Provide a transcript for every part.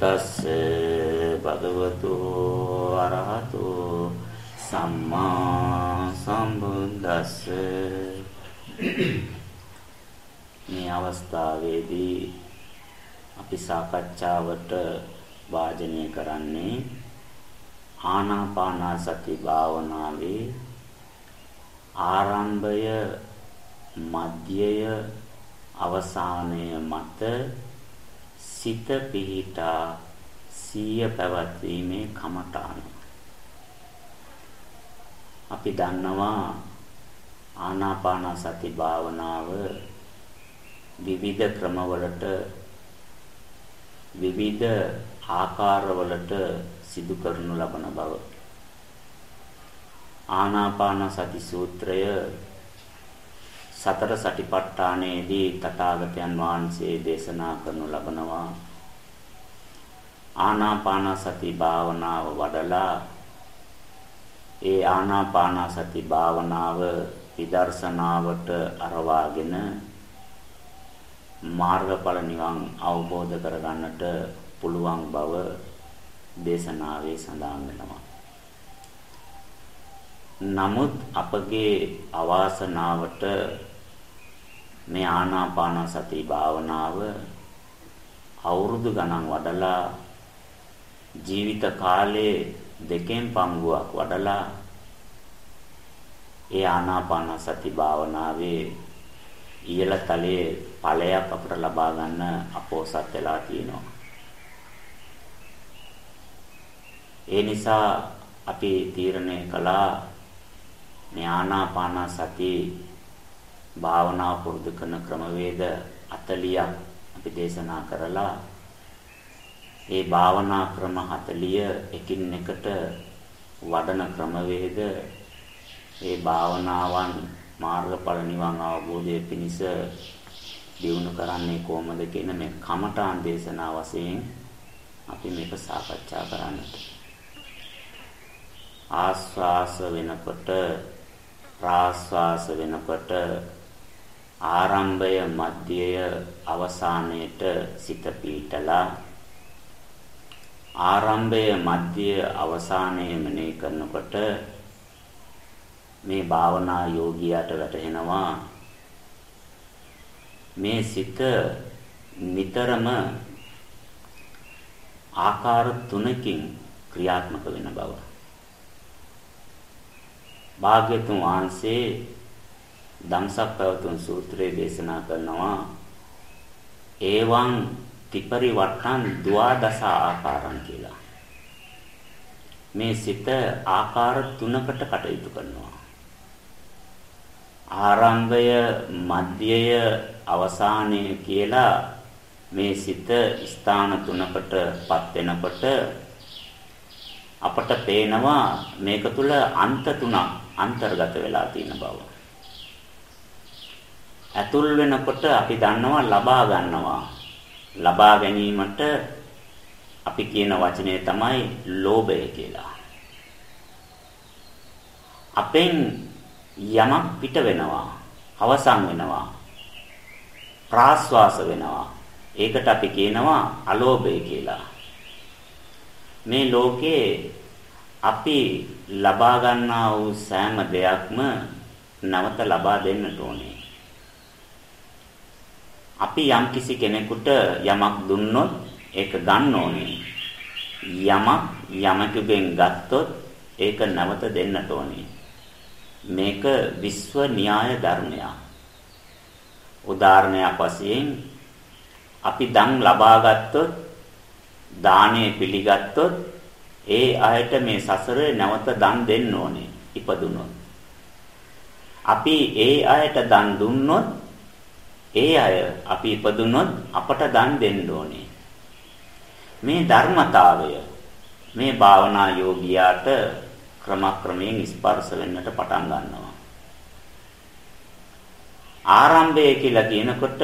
තස්ස භගවතු අරහතු සම්මා සම්බුද්දස්ස මේ අවස්ථාවේදී අපි සාකච්ඡාවට වාජනය කරන්නේ ආනාපාන සති භාවනාවේ ආරම්භය මධ්‍යය අවසානය මත සිත පිහිටා සිය පැවැත්වීමේ කමඨාන. අපි දන්නවා ආනාපාන සති භාවනාව විවිධ ක්‍රමවලට විවිධ ආකාරවලට සිදු කරනු ලබන බව. ආනාපාන සති සූත්‍රය සතර සටිපට්ඨානයේදී තථාගතයන් වහන්සේ දේශනා කරනු ලබනවා ආනාපාන සති භාවනාව වඩලා ඒ ආනාපාන සති භාවනාව විදර්ශනාවට අරවාගෙන මාර්ගඵල නිවන් අවබෝධ කරගන්නට පුළුවන් බව දේශනාවේ සඳහන් වෙනවා. නමුත් අපගේ අවාසනාවට මේ ආනාපාන සති භාවනාව අවුරුදු ගණන් වඩලා ජීවිත කාලයේ දෙකෙන් පංගුවක් වඩලා ඒ ආනාපාන සති භාවනාවේ ඉහළ තලයේ ඵලයක් අපට ලබා ගන්න අපෝසත් වෙලා තියෙනවා. ඒ නිසා අපි තීරණය කළා මේ ආනාපාන සති භාවනාව පුරුදු කරන ක්‍රමවේද 40ක් අපි දේශනා කරලා ඒ භාවනා ක්‍රම 40 එකින් එකට වඩන ක්‍රමවේද ඒ භාවනාවන් මාර්ගඵල නිවන් අවබෝධයේ පිණිස දියුණු කරන්නේ කොහොමද කියන මේ කමඨාන් දේශනා වශයෙන් අපි මේක සාකච්ඡා කරන්නට. ආස්වාස වෙනකොට ප්‍රාස්වාස වෙනකොට ආරම්භය මධ්‍යය අවසානයේට සිත පීඨලා ආරම්භය මධ්‍යය අවසානයේ මෙනෙහි කරනකොට මේ භාවනා යෝගියාට වැටහෙනවා මේ සිත නිතරම ආකාර තුනකින් ක්‍රියාත්මක වෙන බව. භාග්‍යතුන් වහන්සේ ධම්සක් පැවතුම් සූත්‍රයේ දේශනා කරනවා ඒවං ත්‍රිපරි වට්ටන් ද්වාදස ආකාරම් කියලා. මේ සිත ආකාර තුනකට කටයුතු කරනවා. ආරම්භය මධ්‍යය අවසානය කියලා මේ සිත ස්ථාන තුනකටපත් වෙනකොට අපට පේනවා මේක තුල අන්ත තුනක් අන්තර්ගත වෙලා තියෙන බව. ඇතුල් වෙනකොට අපි දන්නවා ලබා ගන්නවා. ලබා ගැනීමට අපි කියන වචනේ තමයි ලෝභය කියලා. අපෙන් යමක් පිට වෙනවා, අවසන් වෙනවා, ප්‍රාස්වාස වෙනවා. ඒකට අපි කියනවා අලෝභය කියලා. මේ ලෝකේ අපි ලබා ගන්නා වූ සෑම දෙයක්ම නැවත ලබා දෙන්නට ඕනේ. අපි යම් කිසි කෙනෙකුට යමක් දුන්නොත් ඒක ගන්න ඕනේ. යමක් යමකෙන් ගත්තොත් ඒක නැවත දෙන්නට ඕනේ. මේක විශ්ව න්‍යාය ධර්මයක්. උදාහරණයක් වශයෙන් අපි දන් ලබා ගත්තොත් දාණය පිළිගත්තොත් ඒ අයට මේ සසරේ නැවත දන් දෙන්න ඕනේ ඉපදුනොත්. අපි ඒ අයට දන් දුන්නොත් ඒ අය අපි ඉපදුනොත් අපට දන් දෙන්න ඕනේ. මේ ධර්මතාවය මේ භාවනා යෝගියාට ක්‍රමක්‍රමයෙන් ස්පර්ශ වෙන්නට පටන් ගන්නවා. ආරම්භය කියලා කියනකොට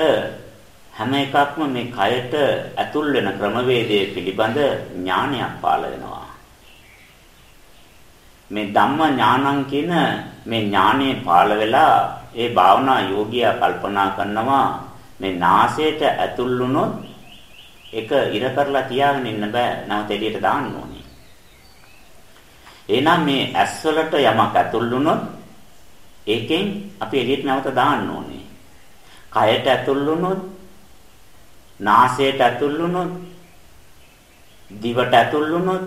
හැම එකක්ම මේ කයට ඇතුල් වෙන ක්‍රමවේදයේ පිළිබඳ ඥානයක් පාළ වෙනවා. මේ ධම්ම ඥානං කියන මේ ඥානෙ පාළ වෙලා ඒ භාවනා යෝගියා කල්පනා කරනවා මේ නාසයට ඇතුල් වුණොත් එක ඉර කරලා තියාගෙන ඉන්න බෑ. නැවත එළියට දාන්න ඕනේ. එහෙනම් මේ ඇස් වලට යමක් ඇතුල් වුණොත් ඒකෙන් අපි එළියට නැවත දාන්න ඕනේ. කයට ඇතුල් වුණොත් නාසයට ඇතුල් වුණොත් දිවට ඇතුල් වුණොත්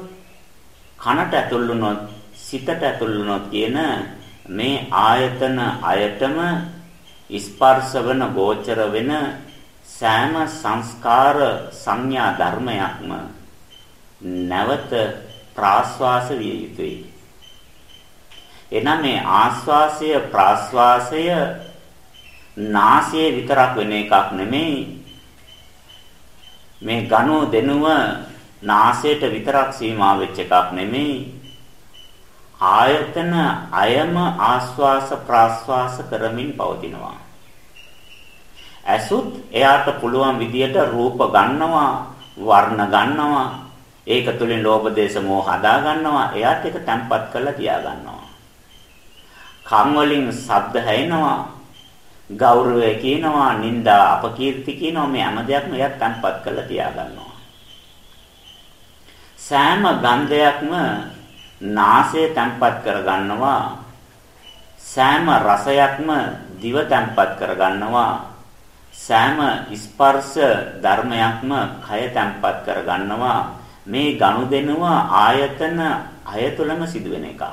කනට ඇතුල් වුණොත් සිතට ඇතුල් වුණොත් කියන මේ ආයතන අයතම ස්පර්ශ වෙන ගෝචර වෙන සෑම සංස්කාර සංඥා ධර්මයක්ම නැවත ප්‍රාශ්වාස විය යුතුයි. එනම් මේ ආශ්වාසය ප්‍රාශ්වාසය නාසයේ විතරක් වෙන එකක් නෙමෙයි. මේ ගනෝ දෙනුව නාසයට විතරක් සීමා වෙච්ච එකක් නෙමෙයි. ආයතන අයම ආශ්වාස ප්‍රාශ්වාස කරමින් පවතිනවා. ඇසුත් එයාට පුළුවන් විදියට රූප ගන්නවා, වර්ණ ගන්නවා, ඒක තුලින් ලෝභ දේශ මොහ හදා ගන්නවා, එයාට ඒක තැම්පත් කරලා තියා ගන්නවා. කන් වලින් ශබ්ද හැෙනවා, ගෞරවය කියනවා, නිന്ദා අපකීර්ති කියනවා මේ හැම දෙයක්ම එයාට තැම්පත් කරලා තියා ගන්නවා. සෑම ගන්ධයක්ම නාසය තැම්පත් කර ගන්නවා. සෑම රසයක්ම දිව තැම්පත් කර ගන්නවා. සෑම ස්පර්ශ ධර්මයක්ම කය තැම්පත් කර ගන්නවා මේ ගනුදෙනුව ආයතන අය තුළම සිදුවෙන එකක්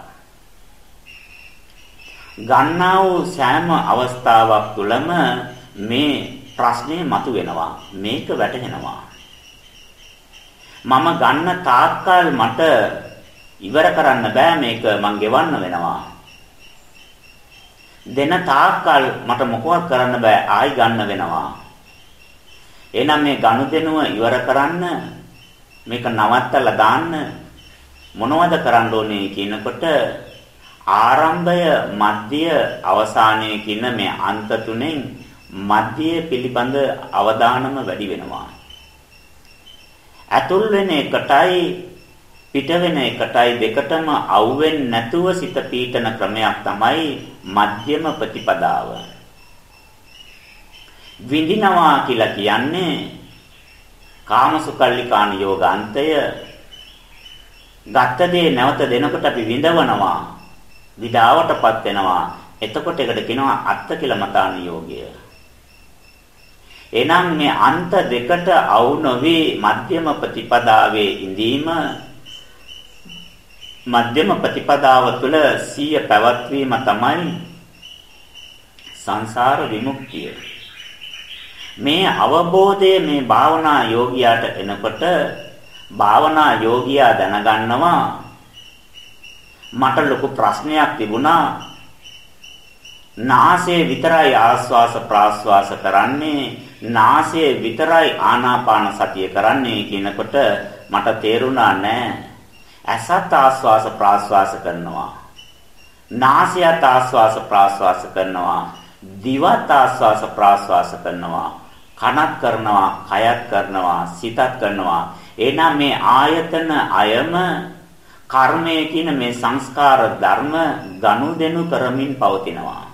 ගන්නා වූ සෑම අවස්ථාවක් තුළම මේ ප්‍රශ්නේ මතුවෙනවා මේක වැටහෙනවා මම ගන්න තාක්කල් මට ඉවර කරන්න බෑ මේක මං ගෙවන්න වෙනවා දෙන තාක්කල් මට මොකවත් කරන්න බෑ ආයි ගන්න වෙනවා. එහෙනම් මේ ගනුදෙනුව ඉවර කරන්න මේක නවත්තලා දාන්න මොනවද කරන්න ඕනේ කියනකොට ආරම්භය මධ්‍ය අවසානය කියන මේ අන්ත තුනෙන් මධ්‍ය පිළිබඳ අවධානම වැඩි වෙනවා. ඇතුල් වෙන එකටයි පිට වෙන එකටයි දෙකටම අවුෙන්නේ නැතුව සිත පීඨන ක්‍රමයක් තමයි මධ්‍යම ප්‍රතිපදාව. විඳිනවා කියලා කියන්නේ කාමසුකල්ලිකාන යෝගාන්තය ගත්ත දේ නැවත දෙනකොට අපි විඳවනවා විඩාවටපත් වෙනවා එතකොට ඒකට කියනවා අත්ත කියලා මතාන යෝගය එනම් මේ අන්ත දෙකට අවු නොවි මධ්‍යම ප්‍රතිපදාවේ ඉඳීම මධ්‍යම ප්‍රතිපදාව තුළ සීය පැවැත්වීම තමයි සංසාර විමුක්තිය. මේ අවබෝධය මේ භාවනා යෝගියාට එනකොට භාවනා යෝගියා දැනගන්නවා මට ලොකු ප්‍රශ්නයක් තිබුණා නාසයේ විතරයි ආස්වාස ප්‍රාස්වාස කරන්නේ නාසයේ විතරයි ආනාපාන සතිය කරන්නේ කියනකොට මට තේරුණා නෑ ඇසත් ආස්වාස ප්‍රාස්වාස කරනවා. නාසයත් ආස්වාස ප්‍රාස්වාස කරනවා. දිවත් ආස්වාස ප්‍රාස්වාස කරනවා. කනත් කරනවා, කයත් කරනවා, සිතත් කරනවා. එනම් මේ ආයතන අයම කර්මය කියන මේ සංස්කාර ධර්ම ගනුදෙනු කරමින් පවතිනවා.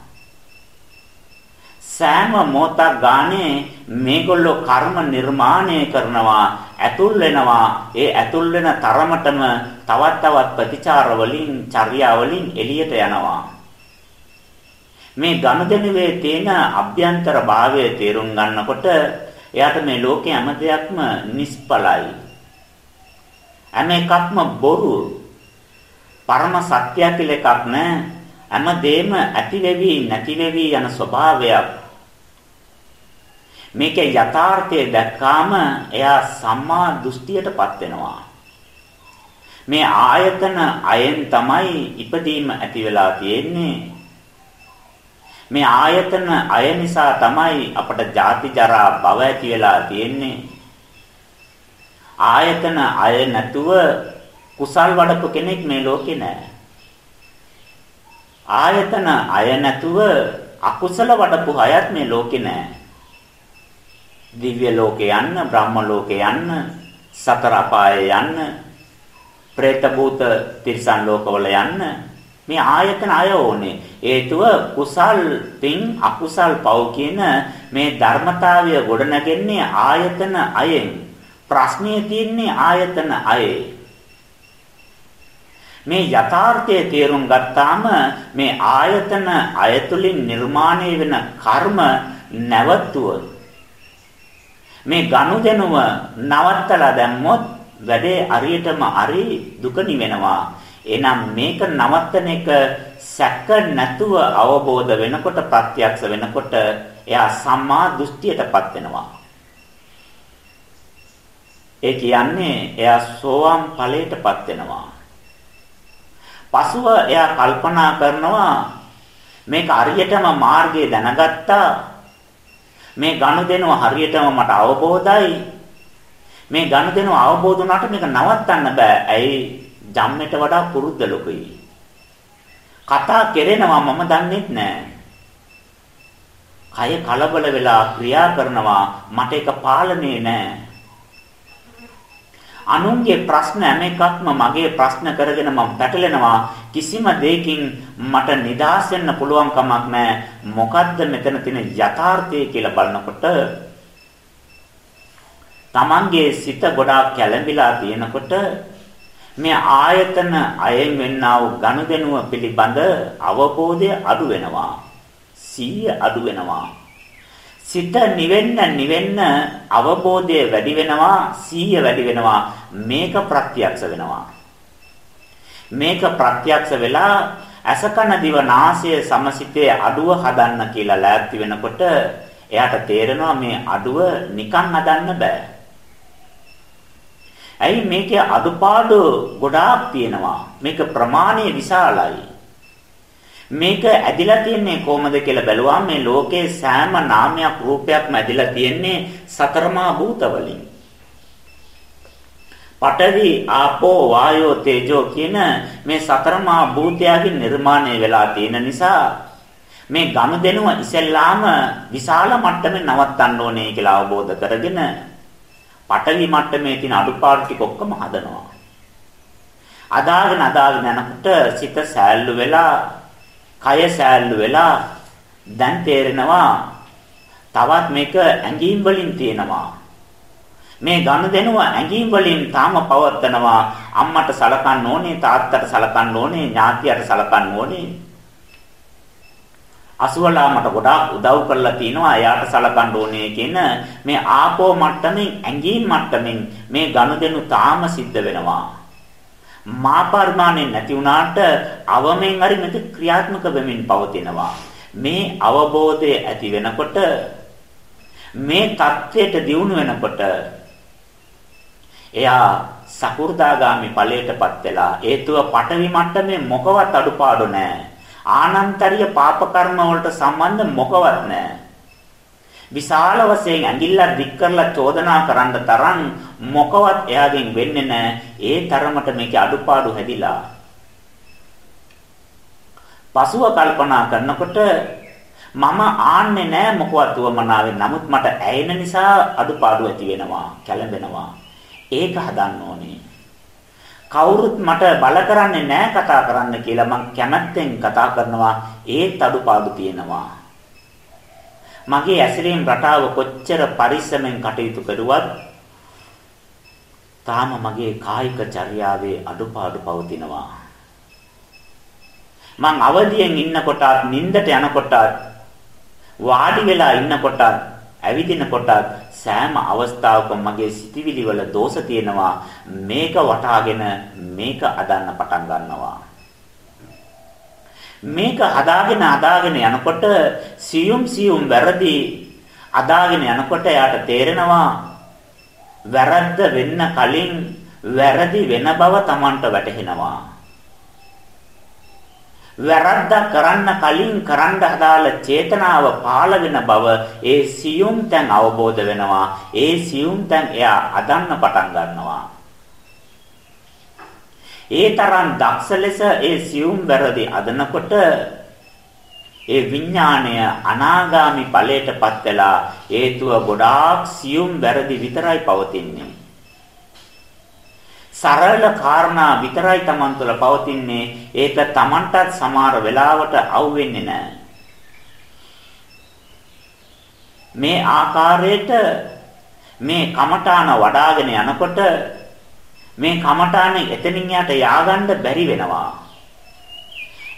සෑම මොහොතක් ගානේ මේගොල්ලෝ කර්ම නිර්මාණය කරනවා ඇතුල් වෙනවා. ඒ ඇතුල් වෙන තරමටම තවත් තවත් ප්‍රතිචාර වලින් චර්යා වලින් එළියට යනවා. මේ ගනුදෙනුවේ තියෙන අභ්‍යන්තර භාවය තේරුම් ගන්නකොට එයාට මේ ලෝකේ හැම දෙයක්ම නිෂ්පලයි හැම එකක්ම බොරු. පරම සත්‍ය කියලා එකක් නැහැ හැම දෙෙම ඇති වෙවි නැති වෙවි යන ස්වභාවයක්. මේකේ යථාර්ථය දැක්කාම එයා සම්මා දෘෂ්ටියටපත් වෙනවා. මේ ආයතන අයෙන් තමයි ඉපදීම ඇති වෙලා තියෙන්නේ. මේ ආයතන අය නිසා තමයි අපට ජාති ජරා භව ඇති වෙලා තියෙන්නේ. ආයතන අය නැතුව කුසල් වඩපු කෙනෙක් මේ ලෝකේ නැහැ. ආයතන අය නැතුව අකුසල වඩපු අයත් මේ ලෝකේ නැහැ. දිව්‍ය ලෝකේ යන්න, බ්‍රහ්ම ලෝකේ යන්න, සතර අපායේ යන්න, പ്രേත භූත තිරිසන් ලෝකවල යන්න මේ ආයතන අය ඕනේ. හේතුව කුසල් පින් අකුසල් පව් කියන මේ ධර්මතාවය ගොඩනගන්නේ ආයතන අයෙන්. ප්‍රශ්නේ තියෙන්නේ ආයතන අයේ. මේ යථාර්ථය තේරුම් ගත්තාම මේ ආයතන අයතුලින් නිර්මාණය වෙන කර්ම නැවතුවොත් මේ ගනුදෙනුව නවත්තලා දැම්මොත් වැඩේ අරියටම අරි දුක නිවෙනවා. එහෙනම් මේක නවත්තන එක සැක නැතුව අවබෝධ වෙනකොට ප්‍රත්‍යක්ෂ වෙනකොට එයා සම්මා දෘෂ්ටියටපත් වෙනවා. ඒ කියන්නේ එයා සෝවාන් ඵලයටපත් වෙනවා. පසුව එයා කල්පනා කරනවා මේක හරියටම මාර්ගය දැනගත්තා. මේ ගනුදෙනුව හරියටම මට අවබෝධයි. මේ ගනුදෙනුව අවබෝධ වුණාට මේක නවත්තන්න බෑ. ඇයි ජම්මෙට වඩා පුරුද්ද ලොකුයි. කතා කෙරෙනවා මම දන්නේ නැහැ. කය කලබල වෙලා ක්‍රියා කරනවා මට ඒක පාලනේ නැහැ. අනුන්ගේ ප්‍රශ්න හැම එකක්ම මගේ ප්‍රශ්න කරගෙන මම පැටලෙනවා. කිසිම දෙයකින් මට නිදහස් වෙන්න පුළුවන් කමක් නැහැ. මොකද්ද මෙතන තියෙන යථාර්ථය කියලා බලනකොට Tamange සිත ගොඩාක් කැළඹිලා තියෙනකොට මේ ආයතන අයෙන් වෙන්නා වූ ගනුදෙනුව පිළිබඳ අවබෝධය අඩු වෙනවා. සීය අඩු වෙනවා. සිත නිවෙන්න නිවෙන්න අවබෝධය වැඩි වෙනවා සීය වැඩි වෙනවා. මේක ප්‍රත්‍යක්ෂ වෙනවා. මේක ප්‍රත්‍යක්ෂ වෙලා අසකන දිව නාසය සමසිතේ අඩුව හදන්න කියලා ලෑස්ති වෙනකොට එයාට තේරෙනවා මේ අඩුව නිකන් හදන්න බෑ. ඇයි මේකේ අඩුපාඩු ගොඩාක් තියෙනවා? මේක ප්‍රමාණය විශාලයි. මේක ඇදිලා තියන්නේ කොහමද කියලා බැලුවාම මේ ලෝකේ සෑම නාමයක් රූපයක්ම ඇදිලා තියන්නේ සතරමා භූත වලින්. පඨවි ආපෝ වායෝ තේජෝ කියන මේ සතරමා භූතයන්ගෙන් නිර්මාණය වෙලා තියෙන නිසා මේ ගනුදෙනුව ඉස්සෙල්ලාම විශාල මට්ටමේ නවත්තන්න ඕනේ කියලා අවබෝධ කරගෙන පඨවි මට්ටමේ තියෙන අඩුපාඩු ටික ඔක්කොම හදනවා. අදාගෙන අදාගෙන යනකොට සිත සෑල්ලු වෙලා කය සෑල්ලු වෙලා දැන් තේරෙනවා තවත් මේක ඇඟීම් වලින් තියෙනවා. මේ ගනුදෙනුව ඇඟීම් වලින් තාම පවත්නවා අම්මට සලකන්න ඕනේ තාත්තට සලකන්න ඕනේ ඥාතියට සලකන්න ඕනේ. අසුවලා මට ගොඩාක් උදව් කරලා තිනවා එයාට සලකන්න ඕනේ කියන මේ ආපෝ මට්ටමින් ඇඟීම් මට්ටමින් මේ ගනුදෙනු තාම සිද්ධ වෙනවා. මාපර්මාණය නැති වුණාට අවමෙන් හරි මේක ක්‍රියාත්මක වෙමින් පවතිනවා. මේ අවබෝධය ඇති වෙනකොට මේ தත්වයට දියුණු වෙනකොට එයා සකු르දාගාමි ඵලයටපත් වෙලා හේතුව පටවි මට්ටමේ මොකවත් අඩුපාඩු නැහැ. ආනන්තරිය පාප කර්ම වලට සම්බන්ධ මොකවත් නැහැ. විශාල වශයෙන් ඇඟිල්ල දික් කරලා චෝදනා කරන්න තරම් මොකවත් එයාගෙන් වෙන්නේ නැහැ. ඒ තරමට මේකේ අඩුපාඩු හැදිලා. පසුව කල්පනා කරනකොට මම ආන්නේ නැහැ මොකවත් උවමනාවෙන්. නමුත් මට ඇයෙන නිසා අඩුපාඩු ඇති වෙනවා, කැළඹෙනවා. ඒක හදන්න ඕනේ. කවුරුත් මට බල කරන්නේ නැහැ කතා කරන්න කියලා මං කැමැත්තෙන් කතා කරනවා ඒත් අඩුපාඩු තියෙනවා මගේ ඇසිරීම රටාව කොච්චර පරිස්සමෙන් කටයුතු කරුවත් තාම මගේ කායික චර්යාවේ අඩුපාඩු පවතිනවා. මං අවදියෙන් ඉන්නකොටත් නිින්දට යනකොටත් වාඩි වෙලා ඉන්නකොටත් ඇවිදිනකොටත් සෑම අවස්ථාවකම මගේ සිටිවිලි වල දෝෂ තියෙනවා මේක වටාගෙන මේක අදන්න පටන් ගන්නවා මේක අදාගෙන අදාගෙන යනකොට සියුම් සියුම් වැරදි අදාගෙන යනකොට යාට තේරෙනවා වැරද්ද වෙන්න කලින් වැරදි වෙන බව Tamanට වැටහෙනවා. වැරද්ද කරන්න කලින් කරන්න හදාල චේතනාව පාළ වෙන බව ඒ සියුම් තැන් අවබෝධ වෙනවා. ඒ සියුම් තැන් එයා අදන්න පටන් ගන්නවා. ඒ තරම් දක්ෂ ලෙස ඒ සියුම් වැරදි අදනකොට ඒ විඥාණය අනාගාමි ඵලයටපත් වෙලා හේතුව ගොඩාක් සියුම් වැරදි විතරයි පවතින්නේ. සරල කාරණා විතරයි Taman තුළ පවතින්නේ. ඒක Tamanටත් සමහර වෙලාවට අවුෙන්නේ නැහැ. මේ ආකාරයට මේ කමඨාන වඩාගෙන යනකොට මේ කමඨාන එතනින් යට ය아가න්න බැරි වෙනවා.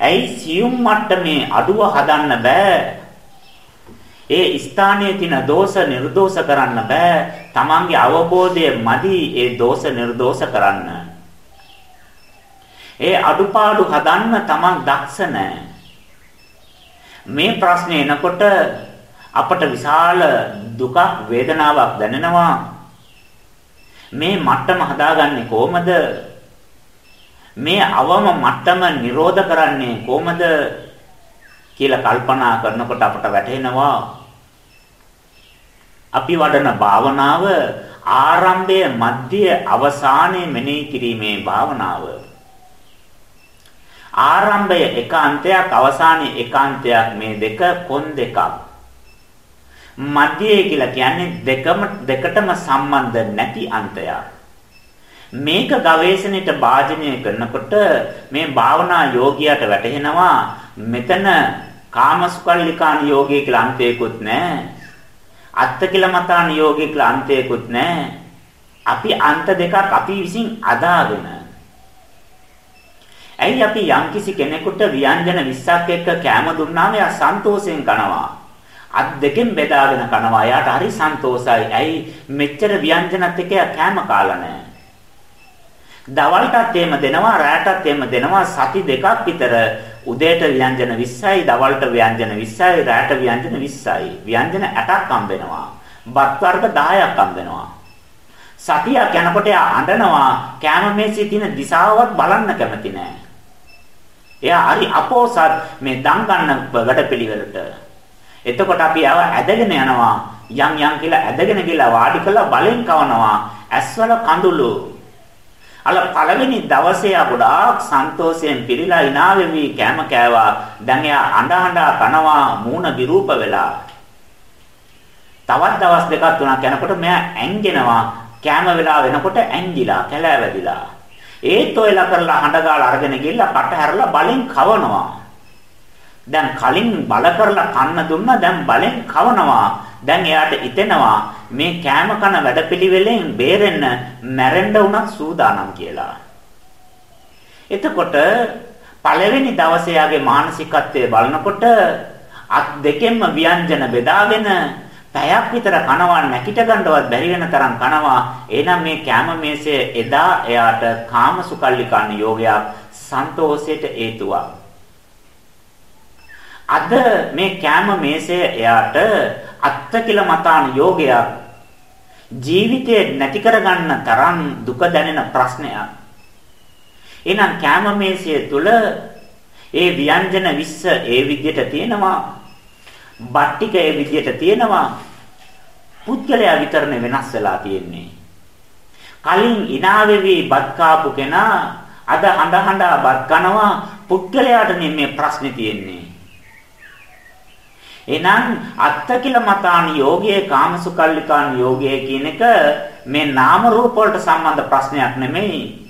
ඇයි සියුම් මට්ටමේ අඩුව හදන්න බෑ. ඒ ස්ථානයේ තියෙන දෝෂ නිර්දෝෂ කරන්න බෑ. Tamange අවබෝධය මදි ඒ දෝෂ නිර්දෝෂ කරන්න. ඒ අඩුපාඩු හදන්න Taman දක්ෂ නැහැ. මේ ප්‍රශ්නේ එනකොට අපට විශාල දුකක් වේදනාවක් දැනෙනවා. මේ මට්ටම හදාගන්නේ කොහමද? මේ අවම මට්ටම නිරෝධ කරන්නේ කොහමද කියලා කල්පනා කරනකොට අපට වැටහෙනවා. අපි වඩන භාවනාව ආරම්භයේ මධ්‍ය අවසානයේ මෙනෙහි කිරීමේ භාවනාව. ආරම්භය එකාන්තයක් අවසානයේ එකාන්තයක් මේ දෙක කොන් දෙකක්. මධ්‍යය කියලා කියන්නේ දෙකම දෙකටම සම්බන්ධ නැති අන්තයක් මේක ගවේෂණයට භාජනය කරනකොට මේ භාවනා යෝගියාට වැටහෙනවා මෙතන කාමසුකල්ලිකාන යෝගී කියලා අන්තයකුත් නැහැ. අත්තකිලමතාන යෝගී කියලා අන්තයකුත් නැහැ. අපි අන්ත දෙකක් අපි විසින් අදාගෙන. ඇයි අපි යම්කිසි කෙනෙකුට ව්‍යංජන 20ක් එක්ක කැම දුන්නාම එයා සන්තෝෂයෙන් කනවා. අත් දෙකෙන් බෙදාගෙන කනවා. එයාට හරි සන්තෝසයි. ඇයි? මෙච්චර ව්‍යංජනත් එක්ක කැම කාලා නැහැ. දවල්ටත් එහෙම දෙනවා රාටත් එහෙම දෙනවා. සති දෙකක් විතර උදේට ව්‍යංජන 20යි දවල්ට ව්‍යංජන 20යි රාට ව්‍යංජන 20යි ව්‍යංජන 8ක් හම්බෙනවා. බත් වර්ග 10ක් හම්බෙනවා. සතියක් යනකොට එයා අඬනවා. කැම මේසේ තියෙන දිශාවවත් බලන්න කැමති නෑ. එයා හරි අපෝසත් මේ දන් ගන්න වැඩපිළිවෙලට. එතකොට අපි ආව ඇදගෙන යනවා යම් යම් කියලා ඇදගෙන ගිහලා වාඩි කරලා බලෙන් කවනවා ඇස්වල කඳුළු අල පළවෙනි දවසේ ගොඩාක් සන්තෝෂයෙන් පිරීලා hina වෙවි කෑම කෑවා. දැන් එයා අඬ අඬ කනවා මූණ විරූප වෙලා. තවත් දවස් දෙකක් තුනක් යනකොට මෙයා ඇංගෙනවා. කෑම වෙලා වෙනකොට ඇංගිලා කැලෑවැදිලා. ඒත් ඔයලා කරලා හඬ ගාලා අරගෙන ගිහලා කට හැරලා බලෙන් කවනවා. දැන් කලින් බල කරලා කන්න දුන්නා දැන් බලෙන් කවනවා. දැන් එයාට හිතෙනවා මේ කෑම කන වැඩපිළිවෙලෙන් බේරෙන්න මැරෙන්න උනත් සූදානම් කියලා. එතකොට පළවෙනි දවසේ යාගේ මානසිකත්වය බලනකොට අත් දෙකෙන්ම ව්‍යංජන බෙදාගෙන පැයක් විතර කනවා නැකිට ගන්නවත් බැරි වෙන තරම් කනවා. එහෙනම් මේ කෑම මේසේ එදා එයාට කාමසුකල්ලිකාන යෝගයක් සන්තෝෂයට හේතුවක්. අද මේ කෑම මේසේ එයාට අත්තකිල මතාන යෝගයක් ජීවිතේ නැති කරගන්න තරම් දුක දැනෙන ප්‍රශ්නයක්. එහෙනම් කැම මේසිය තුල ඒ ව්‍යංජන 20 ඒ විදිහට තියෙනවා. බට්ටික ඒ විදිහට තියෙනවා. පුද්ගලයා විතරනේ වෙනස් වෙලා තියෙන්නේ. කලින් ඉනාවෙවි බත් කාපු කෙනා අද හඬ හඬ බත් කනවා පුද්ගලයාට මේ ප්‍රශ්නේ තියෙන්නේ. එහෙනම් අත්තකිල මතාන යෝගයේ කාමසුකල්ලිකාන යෝගයේ කියන එක මේ නාම රූප වලට සම්බන්ධ ප්‍රශ්නයක් නෙමෙයි.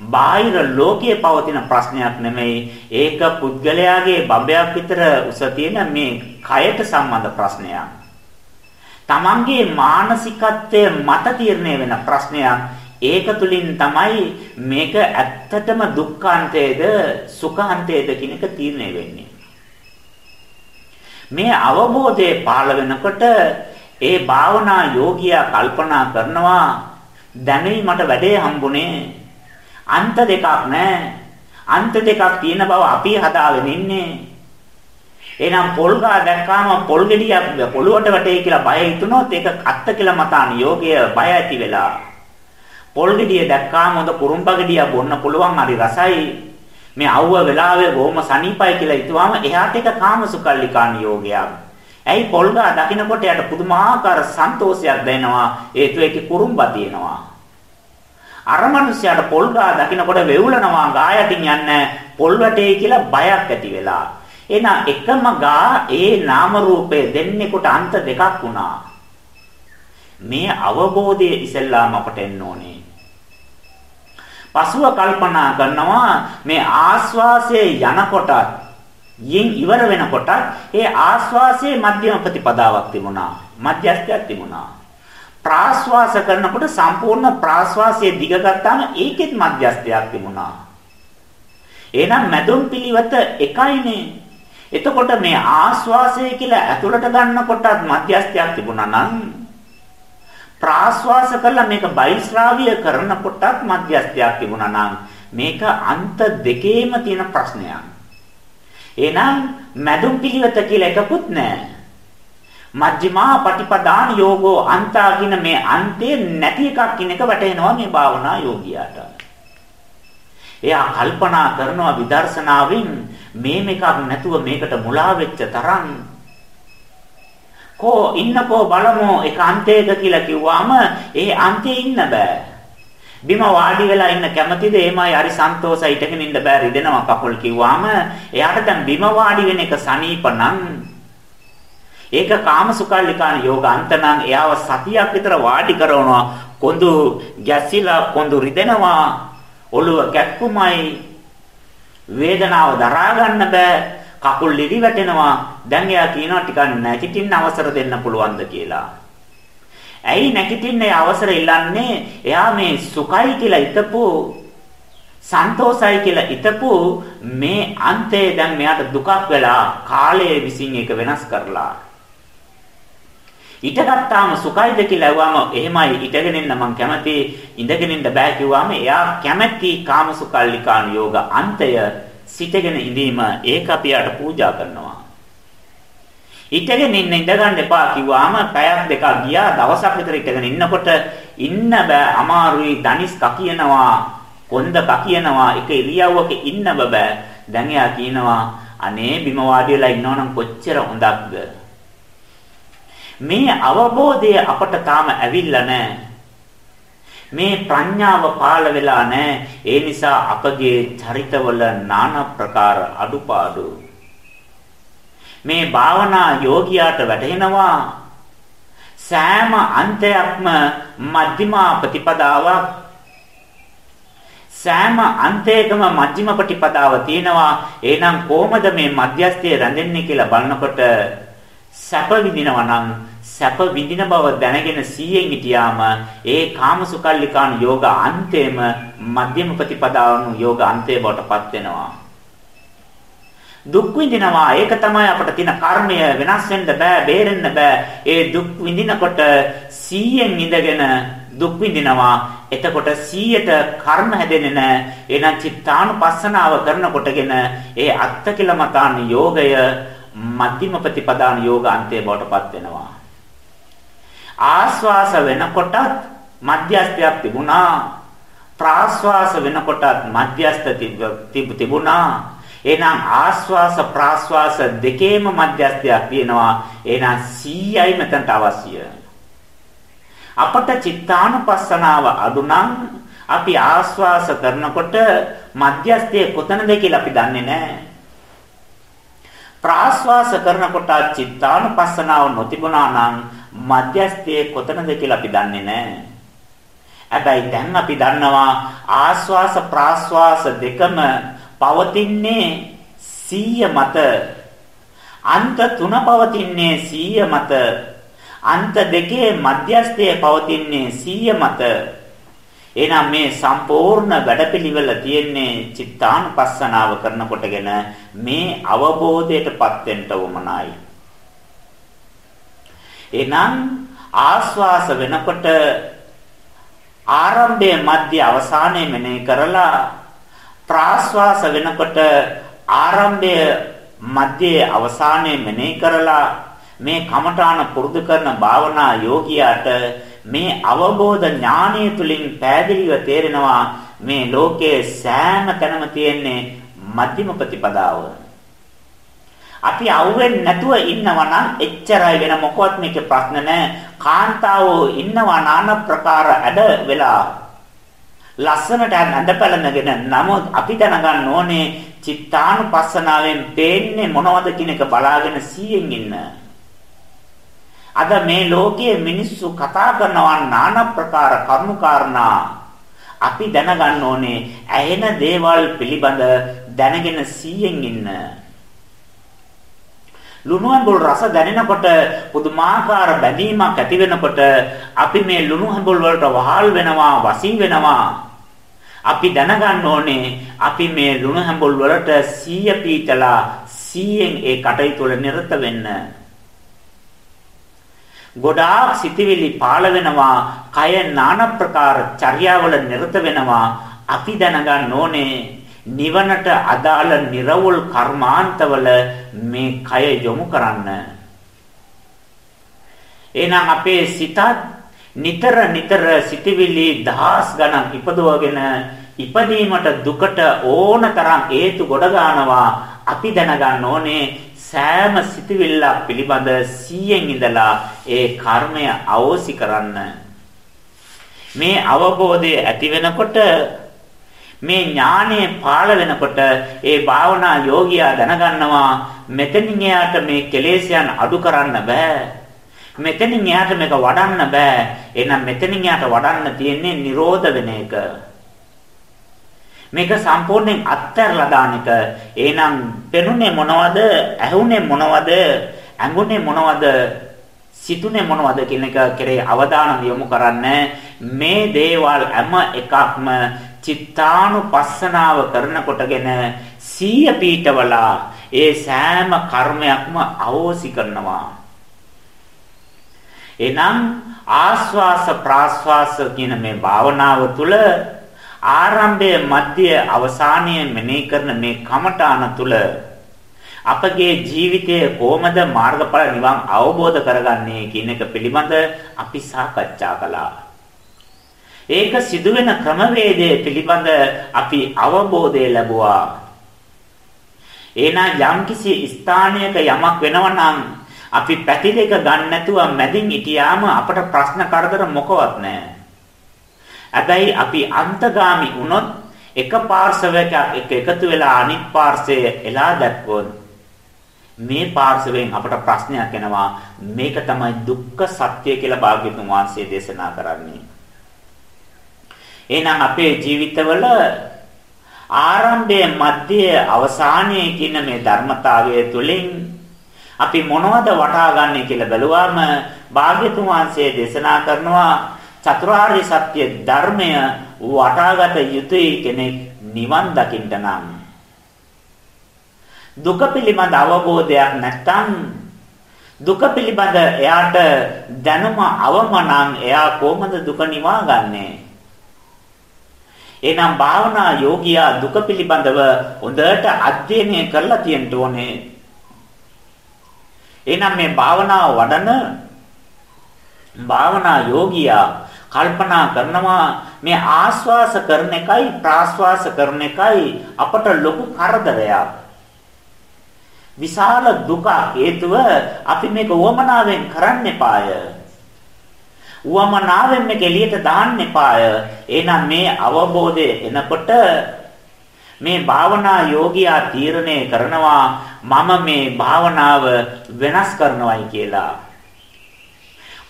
බාහිර ලෝකයේ පවතින ප්‍රශ්නයක් නෙමෙයි. ඒක පුද්ගලයාගේ බඹයක් විතර උස තියෙන මේ කයට සම්බන්ධ ප්‍රශ්නයක්. තමන්ගේ මානසිකත්වයේ මත තීරණය වෙන ප්‍රශ්නයක්. ඒක තුලින් තමයි මේක ඇත්තටම දුක්ඛාන්තයේද සුඛාන්තයේද කියන එක තීරණය වෙන්නේ. මේ අවබෝධය පාළ වෙනකොට ඒ භාවනා යෝගියා කල්පනා කරනවා දැනුයි මට වැඩේ හම්බුනේ. අන්ත දෙකක් නැහැ අන්ත දෙකක් තියෙන බව අපි හදාගෙන ඉන්නේ. එහෙනම් පොල් ගා දැක්කාම පොල් ගෙඩියක් පොළොවට වැටේ කියලා බය හිතුනොත් ඒක අත්ත කියලා මතාන යෝගය බය ඇති වෙලා. පොල් ගෙඩිය දැක්කාම හොඳ කුරුම්බ ගෙඩිය බොන්න පුළුවන් හරි රසයි. මේ අවුව වෙලාවේ බොහොම සනීපයි කියලා හිතුවාම එහාට එක කාමසුකල්ලිකාන යෝගයක්. ඇයි පොල්ගා දකින්නකොට යට පුදුමාකාර සන්තෝෂයක් දැනෙනවා. ඒතු ඒකේ කුරුම්බා තියෙනවා. අර මිනිස්යාට පොල්ගා දකින්නකොට වෙවුලනවා ගායටින් යන්නේ පොල් වැටේ කියලා බයක් ඇති වෙලා. එහෙනම් එකම ගා ඒ නාම රූපේ දෙන්නෙකුට අන්ත දෙකක් වුණා. මේ අවබෝධය ඉස්සෙල්ලාම අපට එන්න ඕනේ. පසුව කල්පනා කරනවා මේ ආස්වාසයේ යනකොට යෙන් ඉවර වෙනකොට ඒ ආස්වාසයේ මධ්‍යම ප්‍රතිපදාවක් තිබුණා. මධ්‍යස්ථයක් තිබුණා. ප්‍රාශ්වාස කරනකොට සම්පූර්ණ ප්‍රාශ්වාසයේ දිග ගත්තාම ඒකෙත් මධ්‍යස්ථයක් තිබුණා. එහෙනම් මැදුම් පිළිවෙත එකයිනේ. එතකොට මේ ආශ්වාසය කියලා ඇතුළට ගන්නකොටත් මධ්‍යස්ථයක් තිබුණා නම් ප්‍රාශ්වාස කළා මේක බයිස්රාවිය කරනකොටත් මධ්‍යස්ථයක් තිබුණා නම් මේක අන්ත දෙකේම තියෙන ප්‍රශ්නයක්. එහෙනම් මැදුම් පිළිවෙත කියලා එකකුත් නැහැ. මජ්ක්‍ධිමා පටිපදාන යෝගෝ අන්තා කියන මේ අන්තේ නැති එකක් කියන එක වැටහෙනවා මේ භාවනා යෝගියාට. එයා කල්පනා කරනවා විදර්ශනාවෙන් මේ මේකක් නැතුව මේකට මුලා වෙච්ච තරම් කෝ ඉන්නකෝ බලමු එක අන්තයක කියලා කිව්වම ඒ අන්තේ ඉන්න බෑ. බිම වාඩි වෙලා ඉන්න කැමතිද? එමයි හරි සන්තෝෂයි. ඉඳගෙන ඉන්න බෑ. රිදෙනවා කකුල් කිව්වම එයාට දැන් බිම වාඩි වෙන එක සනීප නම් ඒක කාමසුකල්ලිකාන යෝගාන්ත නම් එයාව සතියක් විතර වාඩි කරනවා. කොඳු ගැසිලා කොඳු රිදෙනවා. ඔළුව කැක්කුමයි. වේදනාව දරා ගන්න බෑ. කකුල් ලිරි වැටෙනවා. දැන් එයා කියනවා ටිකක් නැගිටින්න අවසර දෙන්න පුළුවන්ද කියලා. ඇයි නැගිටින්න අවසර ඉල්ලන්නේ? එයා මේ සුඛයි කියලා හිතපු සන්තෝසයි කියලා හිතපු මේ අන්තේ දැන් මෙයාට දුකක් වෙලා කාලය විසින් ඒක වෙනස් කරලා. හිටගත්තාම සුඛයිද කියලා ඇහුවාම එහෙමයි. හිටගෙන ඉන්න මං කැමති ඉඳගෙන ඉන්න බෑ කිව්වාම එයා කැමැති කාමසුකල්ලිකාන යෝග අන්තය සිටගෙන ඉඳීම ඒක අපි යාට පූජා කරනවා. හිටගෙන ඉන්න ඉඳ ගන්න එපා කිව්වාම පැයක් දෙකක් ගියා දවසක් විතර හිටගෙන ඉන්නකොට ඉන්න බෑ අමාරුයි දනිස් කකියනවා කොන්ද කකියනවා එක ඉරියව්වක ඉන්න බෑ දැන් එයා කියනවා අනේ බිම වාඩි වෙලා ඉන්නවනම් කොච්චර හොඳක්ද? මේ අවබෝධය අපට තාම ඇවිල්ලා නැහැ. මේ ප්‍රඥාව පාළ වෙලා නැහැ. ඒ නිසා අපගේ චරිතවල নানা ප්‍රකාර අඩුපාඩු. මේ භාවනා යෝගියාට වැටහෙනවා සෑම අන්තයක්ම මධ්‍යමා ප්‍රතිපදාවක් සෑම අන්තයකම මධ්‍යම ප්‍රතිපදාව තියෙනවා එහෙනම් කොහොමද මේ මධ්‍යස්ථයේ රැඳෙන්නේ කියලා බලනකොට සැප විඳිනවා නම් සැප විඳින බව දැනගෙන සීයෙන් හිටියාම ඒ කාමසුකල්ලිකාන යෝග අන්තේම මධ්‍යම ප්‍රතිපදාවන යෝග අන්තේ බවටපත් වෙනවා. දුක් විඳිනවා ඒක තමයි අපිට තියෙන කර්මය වෙනස් වෙන්න බෑ බේරෙන්න බෑ. ඒ දුක් විඳිනකොට සීයෙන් ඉඳගෙන දුක් විඳිනවා. එතකොට 100ට කර්ම හැදෙන්නේ නැහැ. එහෙනම් චිත්තානුපස්සනාව කරනකොටගෙන ඒ අත්තකිලමතාන යෝගය මධ්‍යම ප්‍රතිපදාන යෝග අන්තය බවට පත් වෙනවා. ආස්වාස වෙනකොටත් මධ්‍යස්ථයක් තිබුණා. ප්‍රාස්වාස වෙනකොටත් මධ්‍යස්ථ තිබුණා. එහෙනම් ආස්වාස ප්‍රාස්වාස දෙකේම මධ්‍යස්ථයක් තියෙනවා. එහෙනම් 100යි මෙතනට අවශ්‍ය. අපට චිත්තානුපස්සනාව අඩු නම් අපි ආස්වාස කරනකොට මධ්‍යස්ථයේ කොතනද කියලා අපි දන්නේ නැහැ. ප්‍රාශ්වාස කරනකොට චිත්තානුපස්සනාව නොතිබුණා නම් මධ්‍යස්ථයේ කොතනද කියලා අපි දන්නේ නැහැ. හැබැයි දැන් අපි දන්නවා ආශ්වාස ප්‍රාශ්වාස දෙකම පවතින්නේ සීය මත. අන්ත තුන පවතින්නේ සීය මත. අන්ත දෙකේ මධ්‍යස්ථයේ පවතින්නේ සීය මත. එහෙනම් මේ සම්පූර්ණ වැඩපිළිවෙල තියෙන්නේ චිත්තානුපස්සනාව කරනකොටගෙන මේ අවබෝධයටපත් වෙන්න උවමනයි. එහෙනම් ආස්වාස වෙනකොට ආරම්භයේ මධ්‍ය අවසානයේ මෙනෙහි කරලා ප්‍රාස්වාස වෙනකොට ආරම්භය මධ්‍යයේ අවසානයේ මෙනෙහි කරලා මේ කමඨාන පුරුදු කරන භාවනා යෝගියාට මේ අවබෝධ ඥානය තුලින් පැහැදිලිව තේරෙනවා මේ ලෝකයේ සෑම තැනම තියෙන්නේ මධ්‍යම ප්‍රතිපදාව. අපි අවුෙන්නේ නැතුව ඉන්නවා නම් එච්චරයි වෙන මොකවත් මේකේ ප්‍රශ්න නැහැ. කාන්තාවෝ ඉන්නවා নানা ප්‍රකාර ඇඩ වෙලා ලස්සනට ඇඳපැළඳගෙන නමුත් අපි දැනගන්න ඕනේ චිත්තානුපස්සනාවෙන් පේන්නේ මොනවද කියන එක බලාගෙන සීයෙන් ඉන්න. අද මේ ලෝකයේ මිනිස්සු කතා කරනවා নানা ප්‍රකාර කරුණාකාරණා අපි දැනගන්න ඕනේ ඇහෙන දේවල් පිළිබඳ දැනගෙන සීයෙන් ඉන්න. ලුණු ඇඹුල් රස දැනෙනකොට පුදුමාකාර බැඳීමක් ඇති වෙනකොට අපි මේ ලුණු ඇඹුල් වලට වහල් වෙනවා වසී වෙනවා. අපි දැනගන්න ඕනේ අපි මේ ලුණු හැඹුල් වලට 100 පීතලා 100න් ඒ කටයුතු වල නිරත වෙන්න. ගොඩාක් සිටිවිලි පාළ වෙනවා, කය নানা ප්‍රකාර චර්යාවල නිරත වෙනවා. අපි දැනගන්න ඕනේ නිවනට අදාළ නිර්වෘල් කර්මාන්තවල මේ කය යොමු කරන්න. එහෙනම් අපේ සිතත් නිතර නිතර සිටිවිලි දහස් ගණන් ඉපදවගෙන ඉපදීමට දුකට ඕනතරම් හේතු ගොඩ ගන්නවා අපි දැනගන්න ඕනේ සෑම සිටිවිල්ලක් පිළිබඳ 100න් ඉඳලා ඒ කර්මය අවෝසි කරන්න මේ අවබෝධය ඇති වෙනකොට මේ ඥානය පාළ වෙනකොට ඒ භාවනා යෝගියා දැනගන්නවා මෙතනින් එයාට මේ කෙලෙස්යන් අඩු කරන්න බෑ මෙතනින් එහාට මේක වඩන්න බෑ. එහෙනම් මෙතනින් එහාට වඩන්න තියෙන්නේ නිරෝධ වෙන එක. මේක සම්පූර්ණයෙන් අත්හැරලා දාන එක. එහෙනම් පෙනුනේ මොනවද? ඇහුනේ මොනවද? ඇඟුනේ මොනවද? සිතුනේ මොනවද කියන එක කෙරේ අවධානය යොමු කරන්න මේ දේවල් හැම එකක්ම චිත්තානුපස්සනාව කරනකොටගෙන සීය පීඨවලා ඒ සෑම කර්මයක්ම අවෝසි කරනවා එනම් ආස්වාස ප්‍රාස්වාස කියන මේ භාවනාව තුළ ආරම්භයේ මධ්‍ය අවසානයේ මෙනෙහි කරන මේ කමඨාන තුළ අපගේ ජීවිතයේ කොහොමද මාර්ගඵල නිවන් අවබෝධ කරගන්නේ කියන එක පිළිබඳ අපි සාකච්ඡා කළා. ඒක සිදුවෙන ක්‍රමවේදය පිළිබඳ අපි අවබෝධය ලැබුවා. එනා යම්කිසි ස්ථානයක යමක් වෙනවා නම් අපි පැති දෙක ගන්න නැතුව මැදින් හිටියාම අපට ප්‍රශ්න කරදර මොකවත් නැහැ. හැබැයි අපි අන්තගාමි වුණොත් එක පාර්ශවයක එක එකතු වෙලා අනිත් පාර්ශවය එලා දැක්කොත් මේ පාර්ශවයෙන් අපට ප්‍රශ්නයක් එනවා මේක තමයි දුක්ඛ සත්‍ය කියලා භාග්‍යතුන් වහන්සේ දේශනා කරන්නේ. එහෙනම් අපේ ජීවිතවල ආරම්භයේ මධ්‍යයේ අවසානයේ කියන මේ ධර්මතාවය තුලින් අපි මොනවද වටහා ගන්න කියලා බැලුවාම භාග්‍යතුන් වහන්සේ දේශනා කරනවා චතුරාර්ය සත්‍ය ධර්මය වටාගත යුතුයි කෙනෙක් නිවන් දකින්න නම්. දුක පිළිබඳ අවබෝධයක් නැත්නම් දුක පිළිබඳ එයාට දැනුම අවම නම් එයා කොහොමද දුක නිවාගන්නේ එහෙනම් භාවනා යෝගියා දුක පිළිබඳව හොඳට අධ්‍යයනය කරලා තියෙන්න ඕනේ. එහෙනම් මේ භාවනාව වඩන භාවනා යෝගියා කල්පනා කරනවා මේ ආස්වාස කරන එකයි ප්‍රාස්වාස කරන එකයි අපට ලොකු කරදරයක්. විශාල දුක හේතුව අපි මේක වමනාවෙන් කරන්න එපාය. වමනාවෙන් මේක එළියට දාන්න එපාය. එහෙනම් මේ අවබෝධය එනකොට මේ භාවනා යෝගියා තීරණය කරනවා මම මේ භාවනාව වෙනස් කරනවායි කියලා.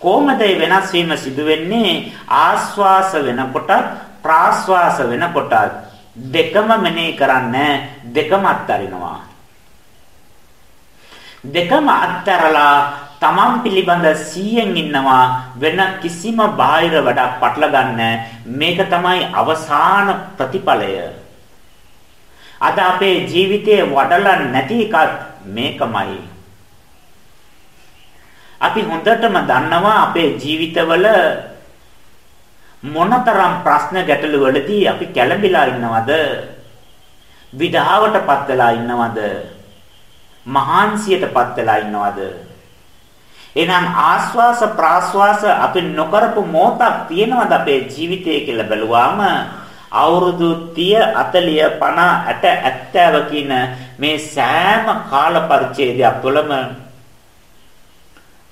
කොහොමද වෙනස් වීම සිදු වෙන්නේ? ආස්වාස වෙනකොට ප්‍රාස්වාස වෙනකොට දෙකම මෙනෙහි කරන්නේ දෙකම අත්හරිනවා. දෙකම අත්හැරලා තමන් පිළිබඳ 100න් ඉන්නවා වෙන කිසිම බාහිර වැඩක් පටල ගන්න මේක තමයි අවසාන ප්‍රතිඵලය අද අපේ ජීවිතයේ වඩලා නැති එකක් මේකමයි. අපි හොඳටම දන්නවා අපේ ජීවිතවල මොනතරම් ප්‍රශ්න ගැටලු වලදී අපි කැළඹිලා ඉන්නවද? විඩාවටපත් වෙලා ඉන්නවද? මහාන්සියටපත් වෙලා ඉන්නවද? එහෙනම් ආස්වාස ප්‍රාස්වාස අපි නොකරපු මොහොතක් තියෙනවද අපේ ජීවිතයේ කියලා බැලුවාම අවුරුදු 30 40 50 60 70 කියන මේ සෑම කාල පරිච්ඡේදයක් තුළම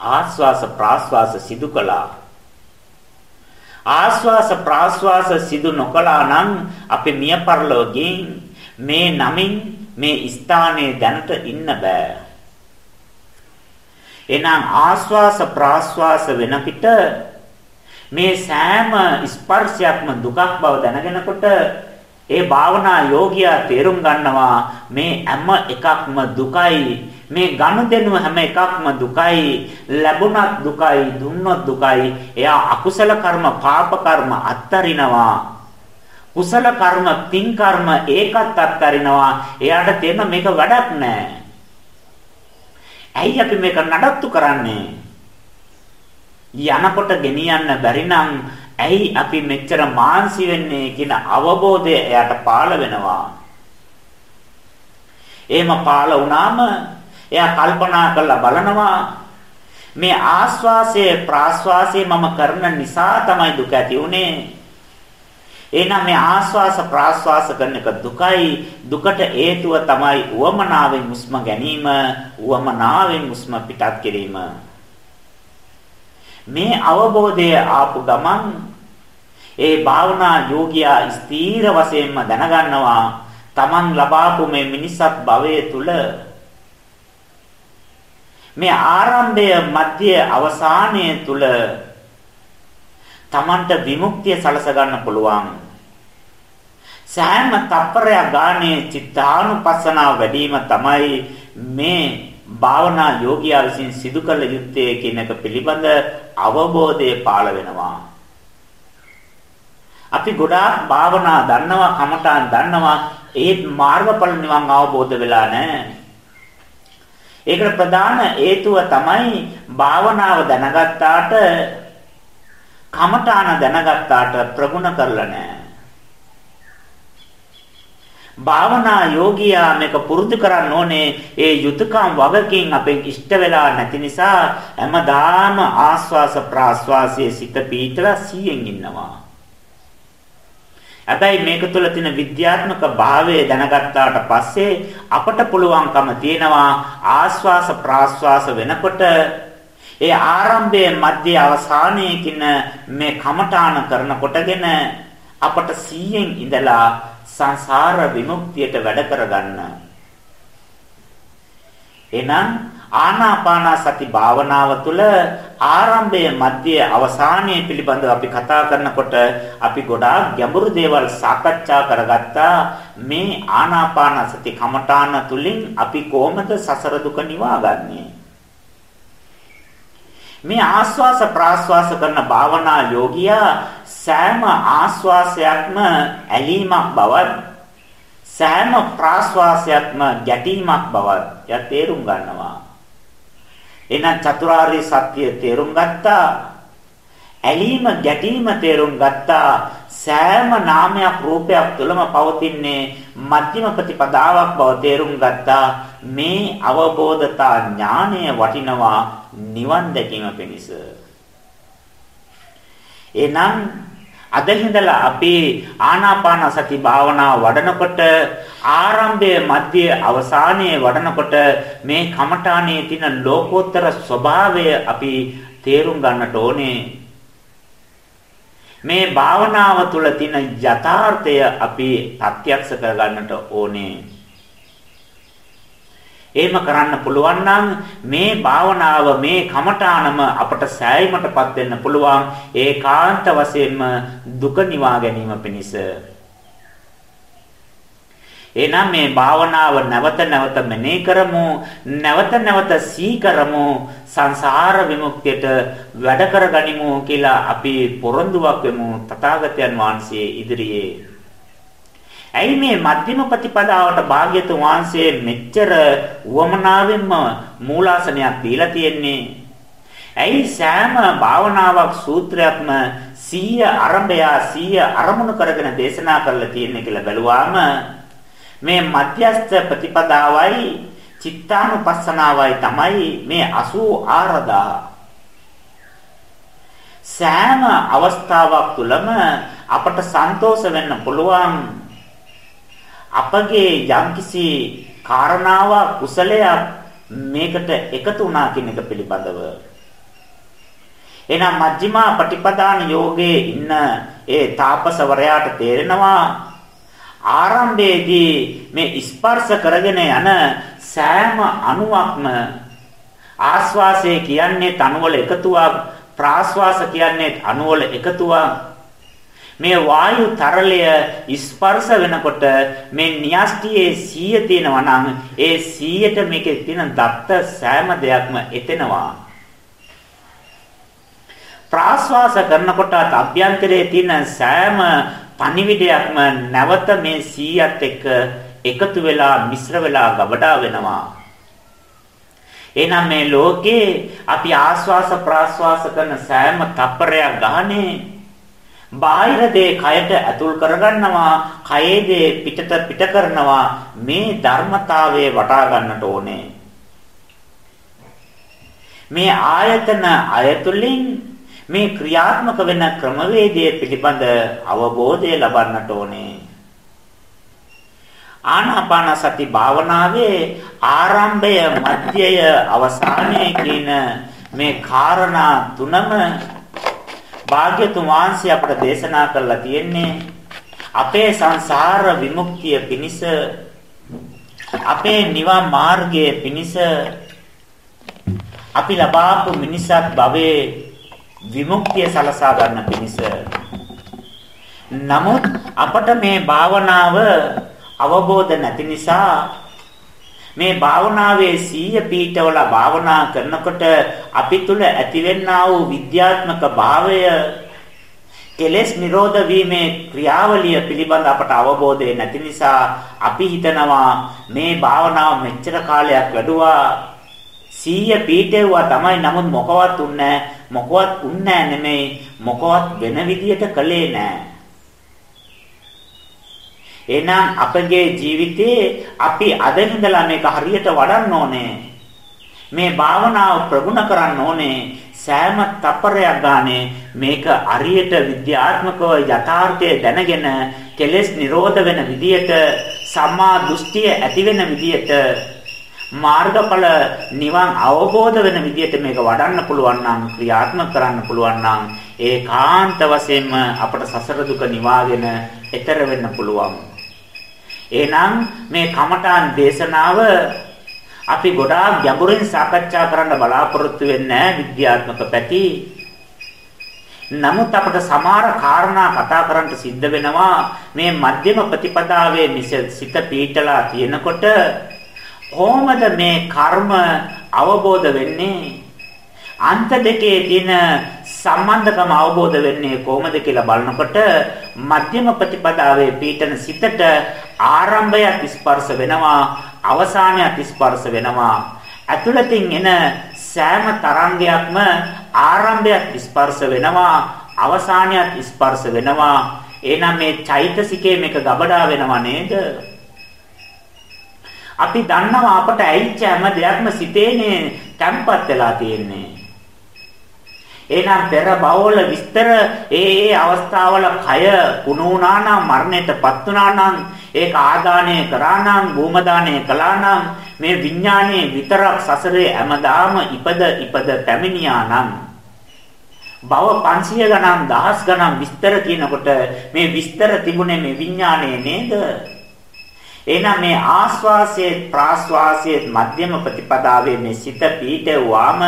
ආස්වාස ප්‍රාස්වාස සිදු කළා. ආස්වාස ප්‍රාස්වාස සිදු නොකළා නම් අපි මිය පරලෝකයෙන් මේ නමින් මේ ස්ථානයේ දැනට ඉන්න බෑ. එහෙනම් ආස්වාස ප්‍රාස්වාස වෙන පිට මේ සෑම ස්පර්ශයක්ම දුකක් බව දැනගෙනකොට ඒ භාවනා යෝගියා තේරුම් ගන්නවා මේ හැම එකක්ම දුකයි මේ ගනුදෙනුව හැම එකක්ම දුකයි ලැබුණත් දුකයි දුන්නොත් දුකයි. එයා අකුසල කර්ම පාප කර්ම අත්තරිනවා. කුසල කර්ම පින් කර්ම ඒකත් අත්තරිනවා. එයාට තේරෙන මේක වැඩක් නෑ. ඇයි අපි මේක නඩත්තු කරන්නේ? යනකොට ගෙනියන්න බැරි නම් ඇයි අපි මෙච්චර මාන්සි වෙන්නේ කියන අවබෝධය එයාට පාළ වෙනවා. එහෙම පාළ වුණාම එයා කල්පනා කරලා බලනවා. මේ ආස්වාසයේ ප්‍රාස්වාසයේ මම කරන නිසා තමයි දුක ඇති උනේ. එහෙනම් මේ ආස්වාස ප්‍රාස්වාස කරන එක දුකයි. දුකට හේතුව තමයි උවමනාවෙන් හුස්ම ගැනීම උවමනාවෙන් හුස්ම පිටත් කිරීම. මේ අවබෝධය ආපු ගමන් ඒ භාවනා යෝගියා ස්ථීර වශයෙන්ම දැනගන්නවා. Taman ලබාපු මේ මිනිසත් භවයේ තුල මේ ආරම්භය මධ්‍ය අවසානයේ තුල Tamanට විමුක්තිය සලස ගන්න පුළුවන්. සෑම තප්පරයක් ගානේ චිත්තානුපස්සනාව වැඩිම තමයි මේ භාවනා යෝගියා විසින් සිදු කළ යුත්තේ කියන එක පිළිබඳ අවබෝධය පාළ වෙනවා. අපි ගොඩාක් භාවනා දන්නවා, කමඨාන් දන්නවා, ඒත් මාර්ගඵල නිවන් අවබෝධ වෙලා නැහැ. ඒකට ප්‍රධාන හේතුව තමයි භාවනාව දැනගත්තාට කමඨාන දැනගත්තාට ප්‍රගුණ කරලා නැහැ. භාවනා යෝගියා මේක පුරුදු කරන්න ඕනේ ඒ යුතුයකම් වගකින් අපෙන් ඉෂ්ට වෙලා නැති නිසා හැමදාම ආස්වාස ප්‍රාස්වාසයේ සිත පීඨලා සියෙන් ඉන්නවා. හැබැයි මේක තුළ තියෙන විද්‍යාත්මක භාවය දැනගත්තාට පස්සේ අපට පුළුවන්කම තියෙනවා ආස්වාස ප්‍රාස්වාස වෙනකොට ඒ ආරම්භයේ මධ්‍ය අවසානයේ කින මේ කමඨාන කරනකොටගෙන අපට 100න් ඉඳලා සංසාර විමුක්තියට වැඩ කරගන්න. එහෙනම් ආනාපාන සති භාවනාව තුළ ආරම්භය මධ්‍ය අවසානයේ පිළිබඳව අපි කතා කරනකොට අපි ගොඩාක් ගැඹුරු දේවල් සාකච්ඡා කරගත්තා. මේ ආනාපාන සති කමඨාන තුලින් අපි කොහොමද සසර දුක නිවාගන්නේ? මේ ආස්වාස ප්‍රාස්වාස කරන භාවනා යෝගියා සෑම ආස්වාසයක්ම ඇලීමක් බවත් සෑම ප්‍රාස්වාසයක්ම ගැටීමක් බවත් යා තේරුම් ගන්නවා. එහෙනම් චතුරාර්ය සත්‍ය තේරුම් ගත්තා. ඇලීම ගැටීම තේරුම් ගත්තා. සෑම නාමයක් රූපයක් තුළම පවතින්නේ මධ්‍යම ප්‍රතිපදාවක් බව තේරුම් ගත්තා. මේ අවබෝධතා ඥානය වටිනවා නිවන් දැකීම පිණිස. එහෙනම් අද ඉඳලා අපි ආනාපාන සති භාවනාව වඩනකොට ආරම්භයේ මධ්‍ය අවසානයේ වඩනකොට මේ කමඨානේ තියෙන ලෝකෝත්තර ස්වභාවය අපි තේරුම් ගන්නට ඕනේ. මේ භාවනාව තුළ තියෙන යථාර්ථය අපි ප්‍රත්‍යක්ෂ කර ගන්නට ඕනේ. එහෙම කරන්න පුළුවන් නම් මේ භාවනාව මේ කමඨානම අපට සෑයීමටපත් වෙන්න පුළුවන්. ඒකාන්ත වශයෙන්ම දුක නිවා ගැනීම පිණිස. එහෙනම් මේ භාවනාව නැවත නැවත මෙනෙහි කරමු. නැවත නැවත සී කරමු. සංසාර විමුක්තියට වැඩ කරගනිමු කියලා අපි පොරොන්දුවක් වෙමු තථාගතයන් වහන්සේ ඉදිරියේ. ඇයි මේ මධ්‍යම ප්‍රතිපදාවට භාග්‍යතුන් වහන්සේ මෙච්චර උවමනාවෙන්ම මූලාසනයක් දීලා තියෙන්නේ? ඇයි සෑම භාවනාවක් සූත්‍රයක්ම 100 අරඹය 100 අරමුණු කරගෙන දේශනා කරලා තියෙන්නේ කියලා බැලුවාම මේ මධ්‍යස්ථ ප්‍රතිපදාවයි චිත්තානුපස්සනාවයි තමයි මේ 84000 සෑම අවස්ථාවක් තුළම අපට සන්තෝෂ වෙන්න පුළුවන් අපගේ යම්කිසි කාරණාවක් කුසලයක් මේකට එකතු වුණා කියන එක පිළිබඳව. එහෙනම් මජ්ක්‍ධිමා පටිපදාන යෝගයේ ඉන්න ඒ තාපසවරයාට තේරෙනවා ආරම්භයේදී මේ ස්පර්ශ කරගෙන යන සෑම අණුවක්ම ආස්වාසය කියන්නේ තනුවල එකතුවක් ප්‍රාස්වාස කියන්නේ අණුවල එකතුවක්. මේ වායු තරලය ස්පර්ශ වෙනකොට මේ න්‍යෂ්ටියේ 100 තියෙනවා නම් ඒ 100ට මේකේ තියෙන දත්ත සෑම දෙයක්ම එතෙනවා. ප්‍රාශ්වාස කරනකොට අභ්‍යන්තරයේ තියෙන සෑම පණිවිඩයක්ම නැවත මේ 100ත් එක්ක එකතු වෙලා මිශ්‍ර වෙලා ගබඩා වෙනවා. එහෙනම් මේ ලෝකේ අපි ආස්වාස ප්‍රාස්වාස කරන සෑම තප්පරයක් ගානේ බාහිර දේ කයට ඇතුල් කරගන්නවා කයේ දේ පිටට පිට කරනවා මේ ධර්මතාවයේ වටා ගන්නට ඕනේ. මේ ආයතන අයතුලින් මේ ක්‍රියාත්මක වෙන ක්‍රමවේදය පිළිබඳ අවබෝධය ලබන්නට ඕනේ. ආනාපාන සති භාවනාවේ ආරම්භය මධ්‍යය අවසානය කියන මේ කාරණා තුනම භාග්‍යතුන් වහන්සේ අපට දේශනා කරලා තියෙන්නේ අපේ සංසාර විමුක්තිය පිණිස අපේ නිවන් මාර්ගයේ පිණිස අපි ලබාපු මිනිසත් භවයේ විමුක්තිය සලසා ගන්න පිණිස. නමුත් අපට මේ භාවනාව අවබෝධ නැති නිසා මේ භාවනාවේ සීය පීඨවල භාවනා කරනකොට අපි තුල ඇතිවෙනා වූ විද්‍යාත්මක භාවය කෙලෙස් නිරෝධ වීමේ ක්‍රියාවලිය පිළිබඳ අපට අවබෝධය නැති නිසා අපි හිතනවා මේ භාවනාව මෙච්චර කාලයක් වැඩුවා. සීය පීඨෙව්වා තමයි නමුත් මොකවත් උන්නේ මොකවත් උන්නේ නෙමෙයි මොකවත් වෙන විදියට කළේ නැහැ එහෙනම් අපගේ ජීවිතයේ අපි අද ඉඳලා මේක හරියට වඩන්න ඕනේ. මේ භාවනාව ප්‍රගුණ කරන්න ඕනේ. සෑම තප්පරයක් ගානේ මේක අරියට විද්‍යාත්මකව යථාර්ථය දැනගෙන කෙලෙස් නිරෝධ වෙන විදියට සම්මා දෘෂ්ටිය ඇති වෙන විදියට මාර්ගඵල නිවන් අවබෝධ වෙන විදියට මේක වඩන්න පුළුවන් නම් ක්‍රියාත්මක කරන්න පුළුවන් නම් ඒකාන්ත වශයෙන්ම අපට සසර දුක නිවාගෙන එතර වෙන්න පුළුවන් එහෙනම් මේ කමඨාන් දේශනාව අපි ගොඩාක් ගැඹුරින් සාකච්ඡා කරන්න බලාපොරොත්තු වෙන්නේ විද්‍යාත්මක පැති. නමුත් අපට සමහර කාරණා කතා කරන්න සිද්ධ වෙනවා මේ මධ්‍යම ප්‍රතිපදාවේ සිත පීඨලා තියෙනකොට කොහොමද මේ කර්ම අවබෝධ වෙන්නේ අන්ත දෙකේ තියෙන සම්බන්ධකම අවබෝධ වෙන්නේ කොහොමද කියලා බලනකොට මධ්‍යම ප්‍රතිපදාවේ පීඨන සිතට ආරම්භයත් ස්පර්ශ වෙනවා අවසානයත් ස්පර්ශ වෙනවා. ඇතුළතින් එන සෑම තරංගයක්ම ආරම්භයත් ස්පර්ශ වෙනවා අවසානයත් ස්පර්ශ වෙනවා. එහෙනම් මේ චෛතසිකයේ මේක ගබඩා වෙනව නේද? අපි දන්නවා අපට ඇයිච්ච හැම දෙයක්ම සිතේනේ තැම්පත් වෙලා තියෙන්නේ. එහෙනම් පෙර බවවල විස්තර ඒ ඒ අවස්ථාවල කය කුණු වුණා නම් මරණයටපත් වුණා නම් ඒක ආදානය කරා නම් භූමදානය කළා නම් මේ විඥානයේ විතරක් සසරේ හැමදාම ඉපද ඉපද පැමිණියා නම් භව 500 ගණන් දහස් ගණන් විස්තර කියනකොට මේ විස්තර තිබුණේ මේ විඥානයේ නේද? එහෙනම් මේ ආස්වාසයේ ප්‍රාස්වාසයේ මධ්‍යම ප්‍රතිපදාවේ මේ සිත පීඨවුවාම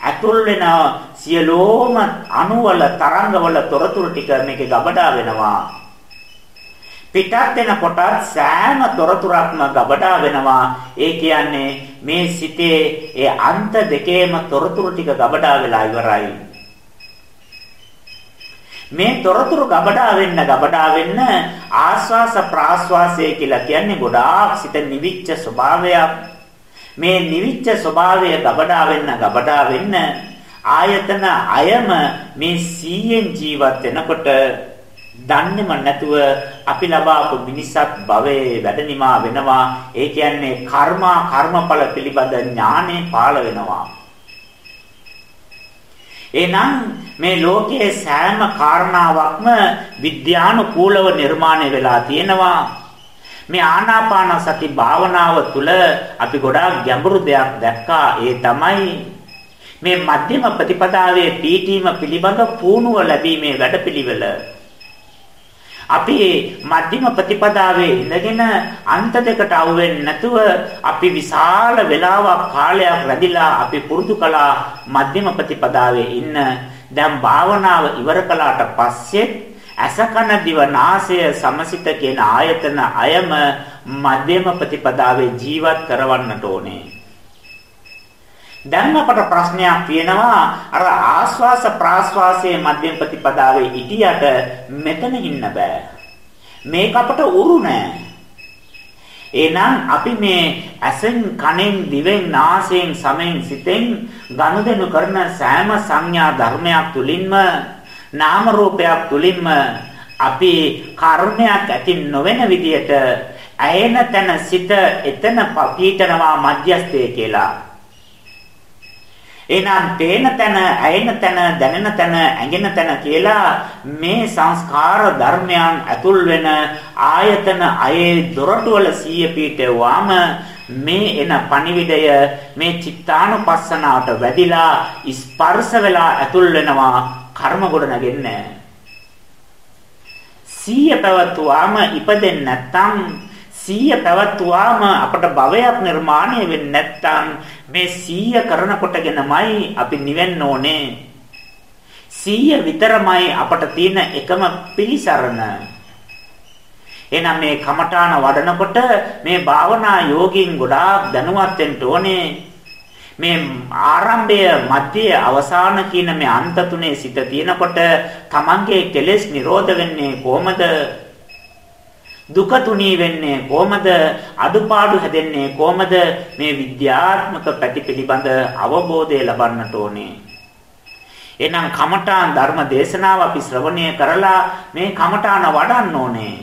ඇතුල් වෙන සියලෝම අණුවල තරංගවල තොරතුරු ටික මේකේ ගබඩා වෙනවා. පිටත් වෙන කොටත් සෑම තොරතුරක්ම ගබඩා වෙනවා. ඒ කියන්නේ මේ සිතේ ඒ අන්ත දෙකේම තොරතුරු ටික ගබඩා වෙලා ඉවරයි. මේ තොරතුරු ගබඩා වෙන්න ගබඩා වෙන්න ආස්වාස ප්‍රාස්වාසය කියලා කියන්නේ ගොඩාක් සිත නිවිච්ච ස්වභාවයක්. මේ නිවිච්ච ස්වභාවය ගබඩා වෙන්න ගබඩා වෙන්න ආයතන අයම මේ 100න් ජීවත් වෙනකොට දන්නේම නැතුව අපි ලබාපු මිනිසත් භවයේ වැඩනිමා වෙනවා. ඒ කියන්නේ කර්මා කර්මඵල පිළිබඳ ඥානෙ පාළ වෙනවා. එහෙනම් මේ ලෝකයේ සෑම කාරණාවක්ම විද්‍යානුකූලව නිර්මාණය වෙලා තියෙනවා. මේ ආනාපාන සති භාවනාව තුළ අපි ගොඩාක් ගැඹුරු දෙයක් දැක්කා. ඒ තමයි මේ මධ්‍යම ප්‍රතිපදාවේ පීඨීම පිළිබඳ පුහුණුව ලැබීමේ වැඩපිළිවෙල අපි මධ්‍යම ප්‍රතිපදාවේ ඉඳගෙන අන්ත දෙකට අවුෙන්නේ නැතුව අපි විශාල වේලාවක් කාලයක් රැඳිලා අපි පුරුදු කළා මධ්‍යම ප්‍රතිපදාවේ ඉන්න දැන් භාවනාව ඉවර කළාට පස්සේ අසකන දිව නාසය සමසිත කියන ආයතන අයම මධ්‍යම ප්‍රතිපදාවේ ජීවත් කරවන්නට ඕනේ. දැන් අපට ප්‍රශ්නයක් තියෙනවා අර ආස්වාස ප්‍රාස්වාසයේ මධ්‍යම ප්‍රතිපදාවේ ඉටියට මෙතන ඉන්න බෑ. මේක අපට උරු නෑ. එහෙනම් අපි මේ ඇසෙන් කනෙන් දිවෙන් නාසයෙන් සමෙන් සිතෙන් ගනුදෙනු කරන සෑම සංඥා ධර්මයක් තුලින්ම නාම රූපයක් තුලින්ම අපි කර්මයක් ඇති නොවන විදියට ඇයෙන තැන සිත එතන පීඨනවා මධ්‍යස්තේ කියලා එහෙනම් පේන තැන, ඇයෙන තැන, දැනෙන තැන, ඇඟෙන තැන කියලා මේ සංස්කාර ධර්මයන් ඇතුල් වෙන ආයතන අයේ දොරටු වල සීය පීඨවම මේ එන පණිවිඩය මේ චිත්තානුපස්සනාවට වැඩිලා ස්පර්ශ වෙලා ඇතුල් වෙනවා කර්ම ගොඩ නැගෙන්නේ. සීය පැවතුවාම ඉපදෙන්නේ නැත්තම් සීය පැවතුවාම අපට භවයක් නිර්මාණය වෙන්නේ නැත්තම් මේ සීය කරනකොටගෙනමයි අපි නිවෙන්න ඕනේ. සීය විතරමයි අපට තියෙන එකම පිළිසරණ. එහෙනම් මේ කමඨාන වඩනකොට මේ භාවනා යෝගීන් ගොඩාක් දැනුවත් වෙන්න ඕනේ. මේ ආරම්භය මධ්‍ය අවසාන කියන මේ අන්ත තුනේ සිට තියෙනකොට තමන්ගේ කෙලෙස් නිරෝධ වෙන්නේ කොහොමද දුක තුනී වෙන්නේ කොහමද? අඩුපාඩු හැදෙන්නේ කොහමද? මේ විද්‍යාත්මක පැති පිළිබඳ අවබෝධය ලබන්නට ඕනේ. එහෙනම් කමඨාන් ධර්ම දේශනාව අපි ශ්‍රවණය කරලා මේ කමඨාන වඩන්න ඕනේ.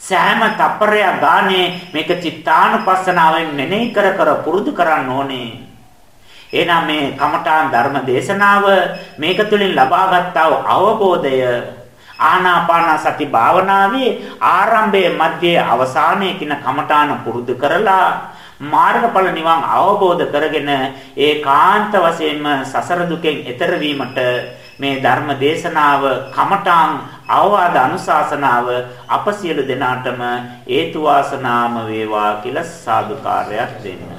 සෑම තප්පරයක් ගානේ මේක චිත්තානුපස්සනාවෙන් මෙනෙහි කර කර පුරුදු කරන්න ඕනේ. එහෙනම් මේ කමඨාන් ධර්ම දේශනාව මේක තුළින් ලබාගත් අවබෝධය ආනාපාන සති භාවනාවේ ආරම්භයේ මැදයේ අවසානයේ කින කමඨාන පුරුදු කරලා මාර්ගඵල නිවන් අවබෝධ කරගෙන ඒකාන්ත වශයෙන්ම සසර දුකෙන් එතර වීමට මේ ධර්ම දේශනාව කමඨාන් අවවාද අනුශාසනාව අප සියලු දෙනාටම හේතු වාසනාම වේවා කියලා සාදුකාරයක් දෙන්න.